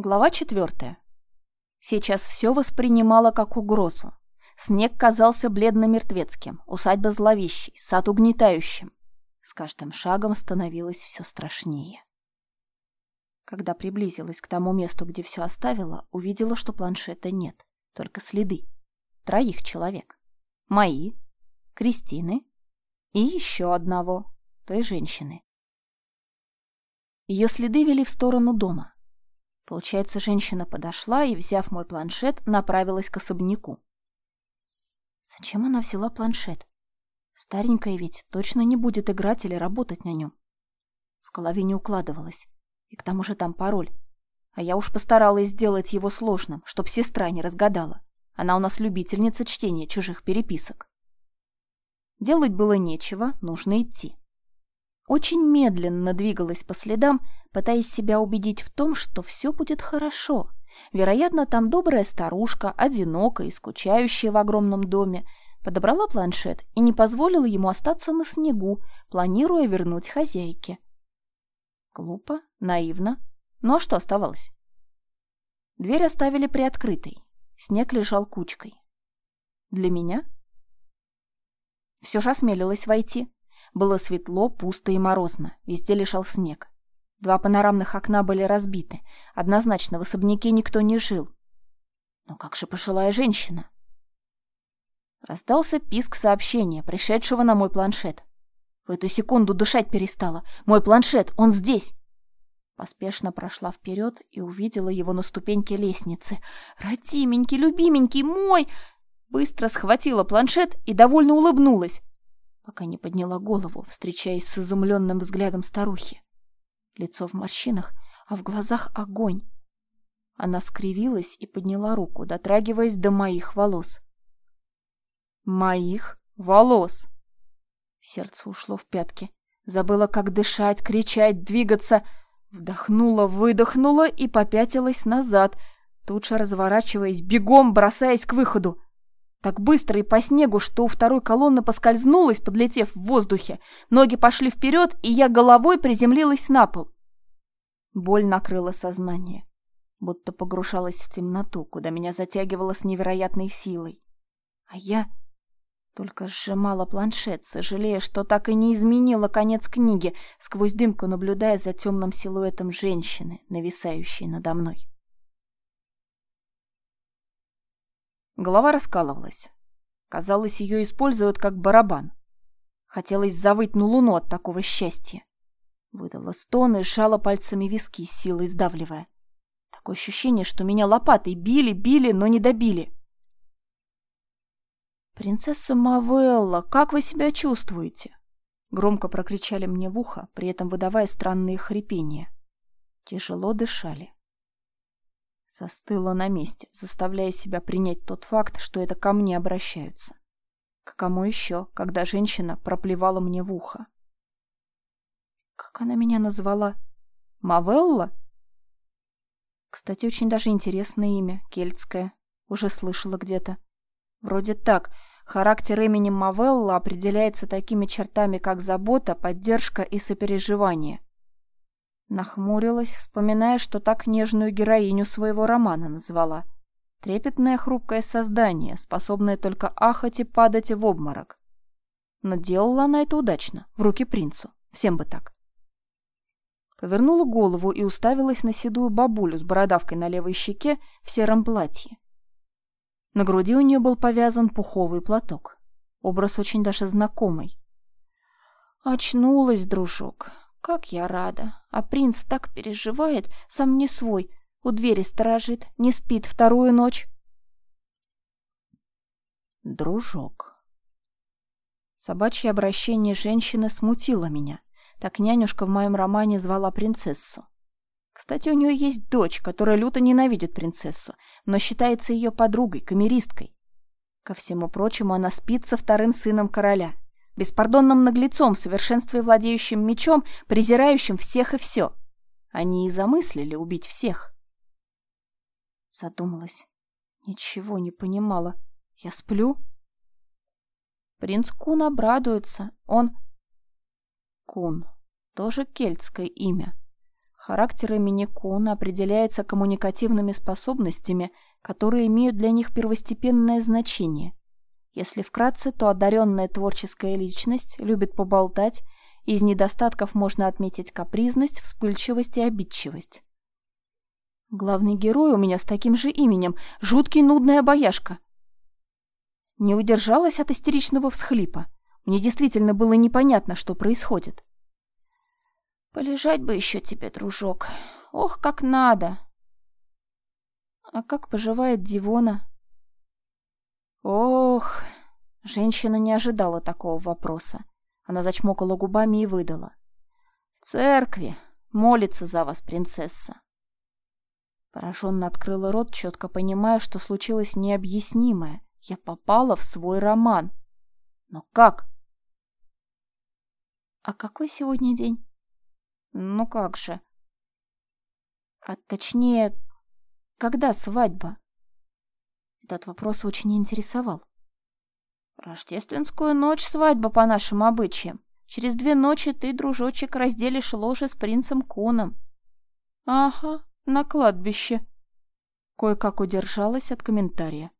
Глава четвертая. Сейчас все воспринимала как угрозу. Снег казался бледно-мертвецким, усадьба зловещей, сад угнетающим. С каждым шагом становилось все страшнее. Когда приблизилась к тому месту, где все оставила, увидела, что планшета нет, только следы. Троих человек. Мои, Кристины и еще одного, той женщины. Ее следы вели в сторону дома. Получается, женщина подошла и, взяв мой планшет, направилась к особняку. Зачем она взяла планшет? Старенькая ведь точно не будет играть или работать на нем. В голове не укладывалось. И к тому же там пароль. А я уж постаралась сделать его сложным, чтоб сестра не разгадала. Она у нас любительница чтения чужих переписок. Делать было нечего, нужно идти. Очень медленно двигалась по следам, пытаясь себя убедить в том, что все будет хорошо. Вероятно, там добрая старушка, одинокая и скучающая в огромном доме, подобрала планшет и не позволила ему остаться на снегу, планируя вернуть хозяйке. Глупо, наивно. Ну а что оставалось? Дверь оставили приоткрытой. Снег лежал кучкой. Для меня? Все же осмелилась войти. Было светло, пусто и морозно. Везде лежал снег. Два панорамных окна были разбиты. Однозначно в особняке никто не жил. Но как же пожилая женщина? Раздался писк сообщения, пришедшего на мой планшет. В эту секунду дышать перестала. Мой планшет, он здесь. Поспешно прошла вперед и увидела его на ступеньке лестницы. «Родименький, любименький, мой!» Быстро схватила планшет и довольно улыбнулась, пока не подняла голову, встречаясь с изумленным взглядом старухи. Лицо в морщинах, а в глазах огонь. Она скривилась и подняла руку, дотрагиваясь до моих волос. «Моих волос!» Сердце ушло в пятки. Забыла, как дышать, кричать, двигаться. Вдохнула, выдохнула и попятилась назад, тут же разворачиваясь, бегом бросаясь к выходу. Так быстро и по снегу, что у второй колонны поскользнулась, подлетев в воздухе. Ноги пошли вперед, и я головой приземлилась на пол. Боль накрыла сознание, будто погружалась в темноту, куда меня затягивало с невероятной силой. А я только сжимала планшет, сожалея, что так и не изменила конец книги, сквозь дымку наблюдая за темным силуэтом женщины, нависающей надо мной. Голова раскалывалась. Казалось, ее используют как барабан. Хотелось завыть на луну от такого счастья. Выдала стон и сжала пальцами виски, силой сдавливая. Такое ощущение, что меня лопатой били, били, но не добили. «Принцесса Мавелла, как вы себя чувствуете?» Громко прокричали мне в ухо, при этом выдавая странные хрипения. Тяжело дышали. Застыла на месте, заставляя себя принять тот факт, что это ко мне обращаются. К кому еще, когда женщина проплевала мне в ухо? Как она меня назвала? Мавелла? Кстати, очень даже интересное имя, кельтское. Уже слышала где-то. Вроде так. Характер имени Мавелла определяется такими чертами, как забота, поддержка и сопереживание. Нахмурилась, вспоминая, что так нежную героиню своего романа назвала. Трепетное хрупкое создание, способное только ахать и падать в обморок. Но делала она это удачно, в руки принцу. Всем бы так. Повернула голову и уставилась на седую бабулю с бородавкой на левой щеке в сером платье. На груди у нее был повязан пуховый платок. Образ очень даже знакомый. «Очнулась, дружок. Как я рада. А принц так переживает, сам не свой. У двери сторожит, не спит вторую ночь. Дружок. Собачье обращение женщины смутило меня. Так нянюшка в моем романе звала принцессу. Кстати, у нее есть дочь, которая люто ненавидит принцессу, но считается ее подругой, камеристкой. Ко всему прочему, она спит со вторым сыном короля — беспардонным наглецом, в совершенстве владеющим мечом, презирающим всех и все. Они и замыслили убить всех. Задумалась. Ничего не понимала. Я сплю? Принц Кун обрадуется. Он... Кун. Тоже кельтское имя. Характер имени Кун определяется коммуникативными способностями, которые имеют для них первостепенное значение. Если вкратце, то одаренная творческая личность любит поболтать, из недостатков можно отметить капризность, вспыльчивость и обидчивость. Главный герой у меня с таким же именем — жуткий нудный обаяшка. Не удержалась от истеричного всхлипа. Мне действительно было непонятно, что происходит. «Полежать бы еще тебе, дружок. Ох, как надо!» «А как поживает Дивона?» «Ох!» Женщина не ожидала такого вопроса. Она зачмокала губами и выдала. «В церкви. Молится за вас, принцесса». Пораженно открыла рот, четко понимая, что случилось необъяснимое. Я попала в свой роман. Но как? А какой сегодня день? Ну как же? А точнее, когда свадьба? Этот вопрос очень интересовал. Рождественскую ночь свадьба по нашим обычаям. Через две ночи ты, дружочек, разделишь ложе с принцем Куном. Ага, на кладбище. Кое-как удержалась от комментария.